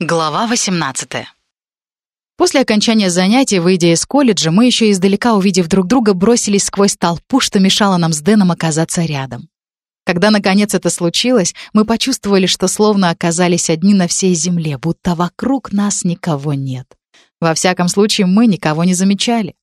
Глава 18 После окончания занятий, выйдя из колледжа, мы еще издалека, увидев друг друга, бросились сквозь толпу, что мешало нам с Дэном оказаться рядом. Когда, наконец, это случилось, мы почувствовали, что словно оказались одни на всей земле, будто вокруг нас никого нет. Во всяком случае, мы никого не замечали.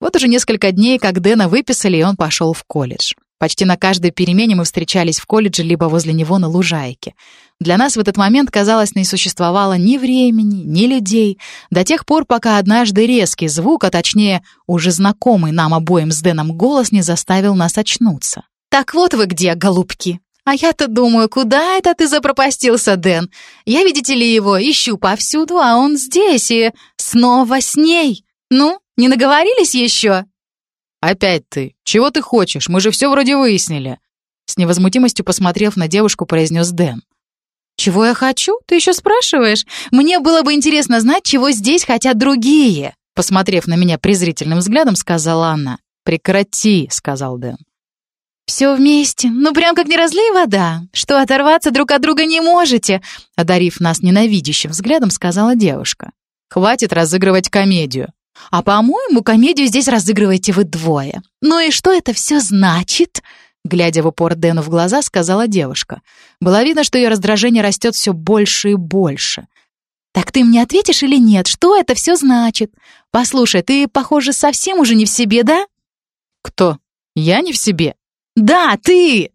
Вот уже несколько дней, как Дэна выписали, и он пошел в колледж. Почти на каждой перемене мы встречались в колледже либо возле него на лужайке. Для нас в этот момент, казалось, не существовало ни времени, ни людей, до тех пор, пока однажды резкий звук, а точнее, уже знакомый нам обоим с Дэном голос не заставил нас очнуться. «Так вот вы где, голубки!» «А я-то думаю, куда это ты запропастился, Дэн? Я, видите ли, его ищу повсюду, а он здесь и снова с ней. Ну, не наговорились еще?» «Опять ты. Чего ты хочешь? Мы же все вроде выяснили». С невозмутимостью посмотрев на девушку, произнес Дэн. «Чего я хочу? Ты еще спрашиваешь? Мне было бы интересно знать, чего здесь хотят другие!» Посмотрев на меня презрительным взглядом, сказала она. «Прекрати», — сказал Дэн. «Все вместе, ну прям как не разлей вода. Что, оторваться друг от друга не можете?» Одарив нас ненавидящим взглядом, сказала девушка. «Хватит разыгрывать комедию. А, по-моему, комедию здесь разыгрываете вы двое. Ну и что это все значит?» Глядя в упор Дэну в глаза, сказала девушка. Было видно, что ее раздражение растет все больше и больше. «Так ты мне ответишь или нет? Что это все значит? Послушай, ты, похоже, совсем уже не в себе, да?» «Кто? Я не в себе?» «Да, ты!»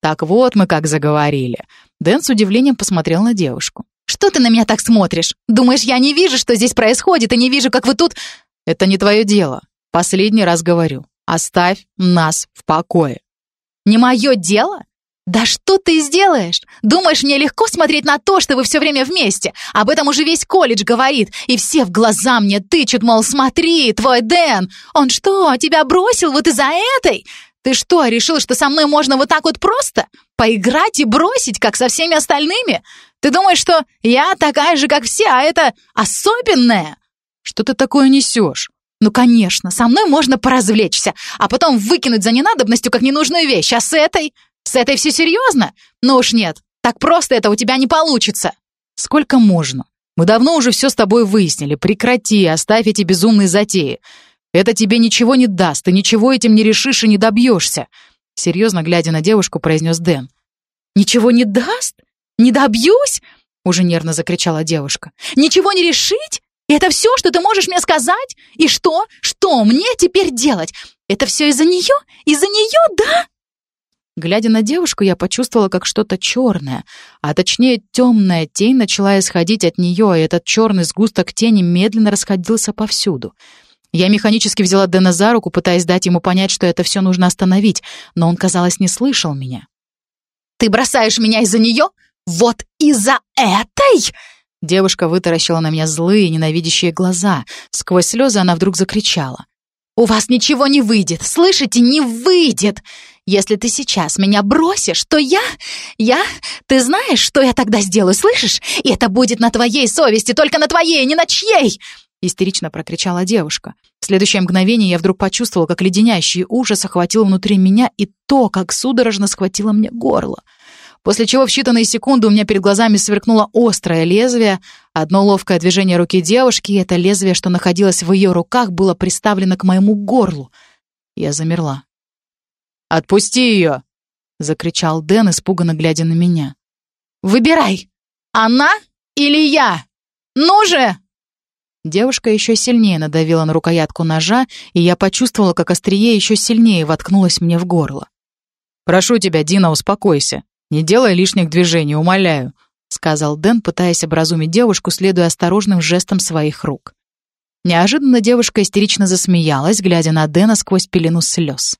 «Так вот мы как заговорили». Дэн с удивлением посмотрел на девушку. «Что ты на меня так смотришь? Думаешь, я не вижу, что здесь происходит, и не вижу, как вы тут...» «Это не твое дело. Последний раз говорю. Оставь нас в покое». «Не мое дело? Да что ты сделаешь? Думаешь, мне легко смотреть на то, что вы все время вместе? Об этом уже весь колледж говорит, и все в глаза мне тычут, мол, смотри, твой Дэн, он что, тебя бросил вот из-за этой? Ты что, решил, что со мной можно вот так вот просто? Поиграть и бросить, как со всеми остальными? Ты думаешь, что я такая же, как все, а это особенное? Что ты такое несешь? Ну, конечно, со мной можно поразвлечься, а потом выкинуть за ненадобностью как ненужную вещь. А с этой? С этой все серьезно? Ну уж нет, так просто это у тебя не получится. Сколько можно? Мы давно уже все с тобой выяснили. Прекрати, оставь эти безумные затеи. Это тебе ничего не даст, ты ничего этим не решишь и не добьешься. Серьезно глядя на девушку, произнес Дэн. «Ничего не даст? «Не добьюсь?» — уже нервно закричала девушка. «Ничего не решить? Это все, что ты можешь мне сказать? И что? Что мне теперь делать? Это все из-за нее? Из-за нее, да?» Глядя на девушку, я почувствовала, как что-то черное, а точнее темная тень начала исходить от нее, и этот черный сгусток тени медленно расходился повсюду. Я механически взяла Дэна за руку, пытаясь дать ему понять, что это все нужно остановить, но он, казалось, не слышал меня. «Ты бросаешь меня из-за нее? «Вот из-за этой?» Девушка вытаращила на меня злые, ненавидящие глаза. Сквозь слезы она вдруг закричала. «У вас ничего не выйдет, слышите, не выйдет! Если ты сейчас меня бросишь, то я... Я... Ты знаешь, что я тогда сделаю, слышишь? И это будет на твоей совести, только на твоей, не на чьей!» Истерично прокричала девушка. В следующее мгновение я вдруг почувствовала, как леденящий ужас охватил внутри меня и то, как судорожно схватило мне горло после чего в считанные секунды у меня перед глазами сверкнуло острое лезвие. Одно ловкое движение руки девушки, и это лезвие, что находилось в ее руках, было приставлено к моему горлу. Я замерла. «Отпусти ее!» — закричал Дэн, испуганно глядя на меня. «Выбирай, она или я? Ну же!» Девушка еще сильнее надавила на рукоятку ножа, и я почувствовала, как острие еще сильнее воткнулось мне в горло. «Прошу тебя, Дина, успокойся. «Не делай лишних движений, умоляю», — сказал Дэн, пытаясь образумить девушку, следуя осторожным жестом своих рук. Неожиданно девушка истерично засмеялась, глядя на Дэна сквозь пелену слез.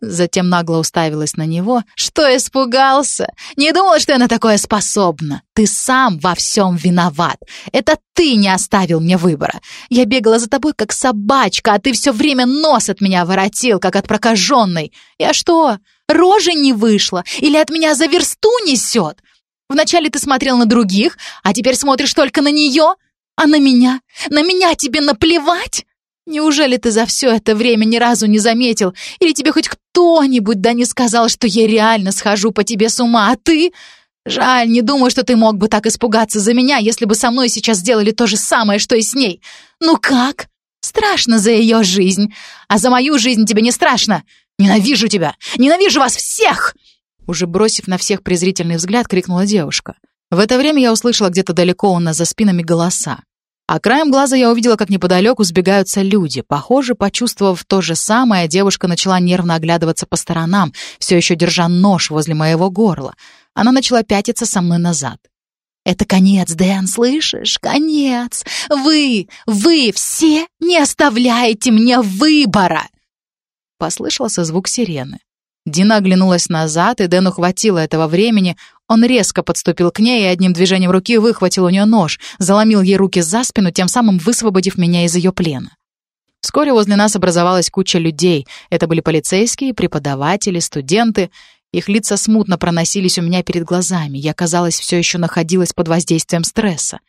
Затем нагло уставилась на него. «Что испугался? Не думала, что я на такое способна. Ты сам во всем виноват. Это ты не оставил мне выбора. Я бегала за тобой, как собачка, а ты все время нос от меня воротил, как от прокаженной. Я что, рожи не вышла? Или от меня за версту несет? Вначале ты смотрел на других, а теперь смотришь только на нее? А на меня? На меня тебе наплевать?» Неужели ты за все это время ни разу не заметил? Или тебе хоть кто-нибудь да не сказал, что я реально схожу по тебе с ума, а ты Жаль, не думаю, что ты мог бы так испугаться за меня, если бы со мной сейчас сделали то же самое, что и с ней. Ну как? Страшно за ее жизнь. А за мою жизнь тебе не страшно? Ненавижу тебя! Ненавижу вас всех!» Уже бросив на всех презрительный взгляд, крикнула девушка. В это время я услышала где-то далеко у нас за спинами голоса. А краем глаза я увидела, как неподалеку сбегаются люди. Похоже, почувствовав то же самое, девушка начала нервно оглядываться по сторонам, все еще держа нож возле моего горла. Она начала пятиться со мной назад. «Это конец, Дэн, слышишь? Конец! Вы, вы все не оставляете мне выбора!» Послышался звук сирены. Дина оглянулась назад, и Дэну хватило этого времени. Он резко подступил к ней и одним движением руки выхватил у нее нож, заломил ей руки за спину, тем самым высвободив меня из ее плена. Вскоре возле нас образовалась куча людей. Это были полицейские, преподаватели, студенты. Их лица смутно проносились у меня перед глазами. Я, казалось, все еще находилась под воздействием стресса.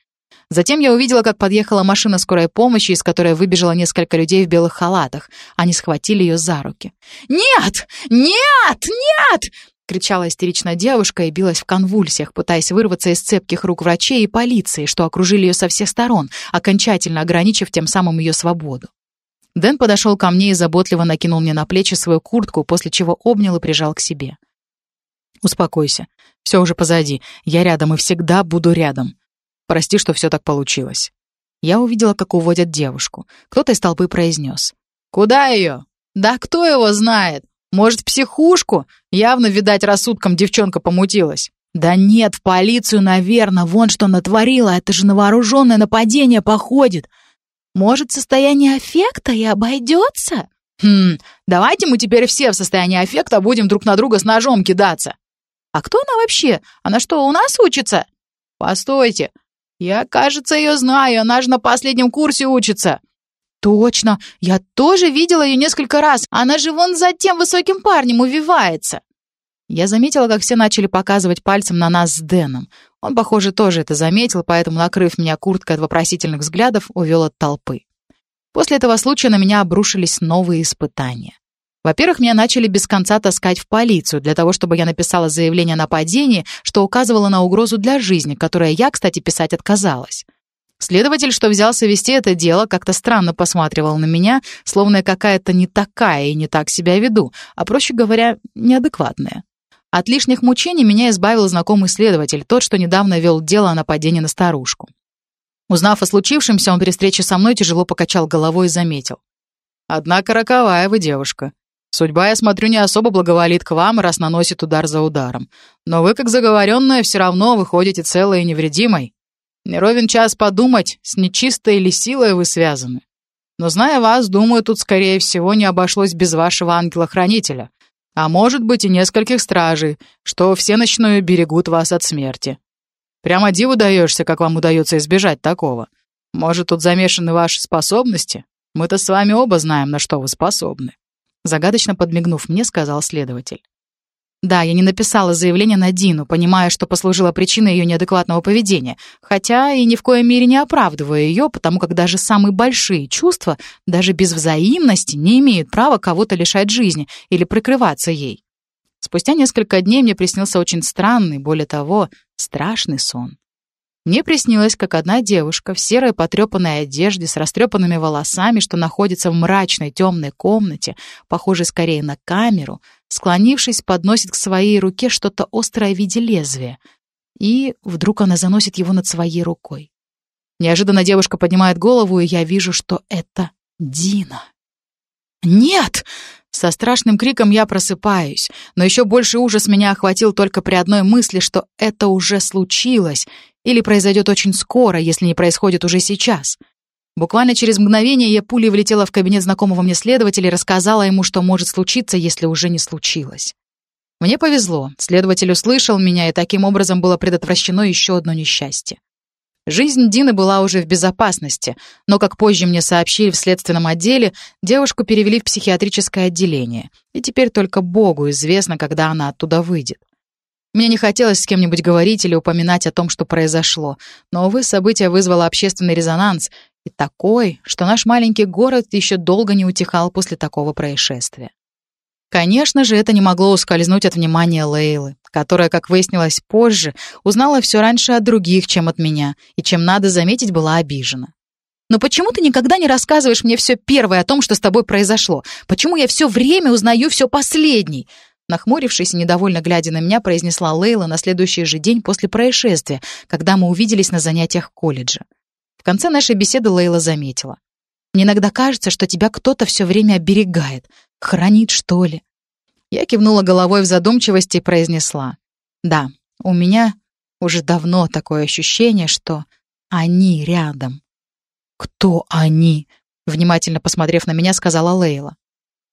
Затем я увидела, как подъехала машина скорой помощи, из которой выбежало несколько людей в белых халатах. Они схватили ее за руки. «Нет! Нет! Нет!» — кричала истеричная девушка и билась в конвульсиях, пытаясь вырваться из цепких рук врачей и полиции, что окружили ее со всех сторон, окончательно ограничив тем самым ее свободу. Дэн подошел ко мне и заботливо накинул мне на плечи свою куртку, после чего обнял и прижал к себе. «Успокойся. Все уже позади. Я рядом и всегда буду рядом. Прости, что все так получилось». Я увидела, как уводят девушку. Кто-то из толпы произнес. «Куда ее?» «Да кто его знает? Может, в психушку? Явно, видать, рассудком девчонка помутилась». «Да нет, в полицию, наверное. Вон что натворила. Это же на вооруженное нападение походит. Может, состояние аффекта и обойдется?» «Хм, давайте мы теперь все в состоянии аффекта будем друг на друга с ножом кидаться». «А кто она вообще? Она что, у нас учится?» «Постойте, «Я, кажется, ее знаю, она же на последнем курсе учится». «Точно, я тоже видела ее несколько раз. Она же вон за тем высоким парнем увивается». Я заметила, как все начали показывать пальцем на нас с Дэном. Он, похоже, тоже это заметил, поэтому, накрыв меня курткой от вопросительных взглядов, увел от толпы. После этого случая на меня обрушились новые испытания. Во-первых, меня начали без конца таскать в полицию для того, чтобы я написала заявление о нападении, что указывало на угрозу для жизни, которое я, кстати, писать отказалась. Следователь, что взялся вести это дело, как-то странно посматривал на меня, словно я какая-то не такая и не так себя веду, а, проще говоря, неадекватная. От лишних мучений меня избавил знакомый следователь, тот, что недавно вел дело о нападении на старушку. Узнав о случившемся, он при встрече со мной тяжело покачал головой и заметил. «Однако роковая вы девушка. Судьба, я смотрю, не особо благоволит к вам, раз наносит удар за ударом. Но вы, как заговоренная, все равно выходите целой и невредимой. Не ровен час подумать, с нечистой или силой вы связаны. Но, зная вас, думаю, тут, скорее всего, не обошлось без вашего ангела-хранителя. А может быть и нескольких стражей, что все ночную берегут вас от смерти. Прямо диву даешься, как вам удается избежать такого. Может, тут замешаны ваши способности? Мы-то с вами оба знаем, на что вы способны. Загадочно подмигнув мне, сказал следователь. Да, я не написала заявление на Дину, понимая, что послужило причиной ее неадекватного поведения, хотя и ни в коем мере не оправдывая ее, потому как даже самые большие чувства, даже без взаимности, не имеют права кого-то лишать жизни или прикрываться ей. Спустя несколько дней мне приснился очень странный, более того, страшный сон. Мне приснилось, как одна девушка в серой потрепанной одежде с растрепанными волосами, что находится в мрачной темной комнате, похожей скорее на камеру, склонившись, подносит к своей руке что-то острое в виде лезвия. И вдруг она заносит его над своей рукой. Неожиданно девушка поднимает голову, и я вижу, что это Дина. «Нет!» Со страшным криком я просыпаюсь, но еще больше ужас меня охватил только при одной мысли, что это уже случилось, или произойдет очень скоро, если не происходит уже сейчас. Буквально через мгновение я пулей влетела в кабинет знакомого мне следователя и рассказала ему, что может случиться, если уже не случилось. Мне повезло, следователь услышал меня, и таким образом было предотвращено еще одно несчастье. Жизнь Дины была уже в безопасности, но, как позже мне сообщили в следственном отделе, девушку перевели в психиатрическое отделение, и теперь только Богу известно, когда она оттуда выйдет. Мне не хотелось с кем-нибудь говорить или упоминать о том, что произошло, но, увы, событие вызвало общественный резонанс, и такой, что наш маленький город еще долго не утихал после такого происшествия. Конечно же, это не могло ускользнуть от внимания Лейлы, которая, как выяснилось позже, узнала все раньше от других, чем от меня, и, чем надо заметить, была обижена. «Но почему ты никогда не рассказываешь мне все первое о том, что с тобой произошло? Почему я все время узнаю все последней?» Нахмурившись и недовольно глядя на меня, произнесла Лейла на следующий же день после происшествия, когда мы увиделись на занятиях колледжа. В конце нашей беседы Лейла заметила. «Мне иногда кажется, что тебя кто-то все время оберегает. Хранит, что ли?» Я кивнула головой в задумчивости и произнесла. «Да, у меня уже давно такое ощущение, что они рядом». «Кто они?» Внимательно посмотрев на меня, сказала Лейла.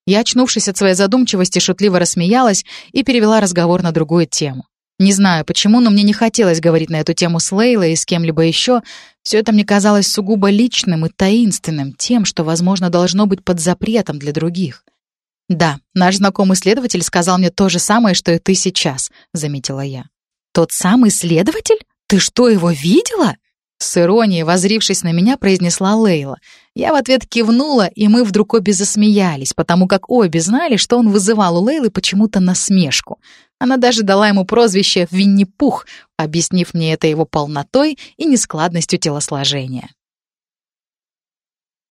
Я, очнувшись от своей задумчивости, шутливо рассмеялась и перевела разговор на другую тему. Не знаю почему, но мне не хотелось говорить на эту тему с Лейлой и с кем-либо еще. Все это мне казалось сугубо личным и таинственным, тем, что, возможно, должно быть под запретом для других. «Да, наш знакомый следователь сказал мне то же самое, что и ты сейчас», — заметила я. «Тот самый следователь? Ты что, его видела?» С иронией, возрившись на меня, произнесла Лейла. Я в ответ кивнула, и мы вдруг обе засмеялись, потому как обе знали, что он вызывал у Лейлы почему-то насмешку. Она даже дала ему прозвище «Винни-Пух», объяснив мне это его полнотой и нескладностью телосложения.